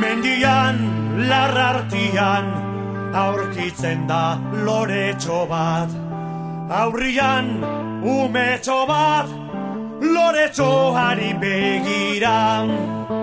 Mendian, larrartian, aurkitzen da lore bat Aurrian, ume bat, lore txoari begiran. begiran.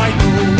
I know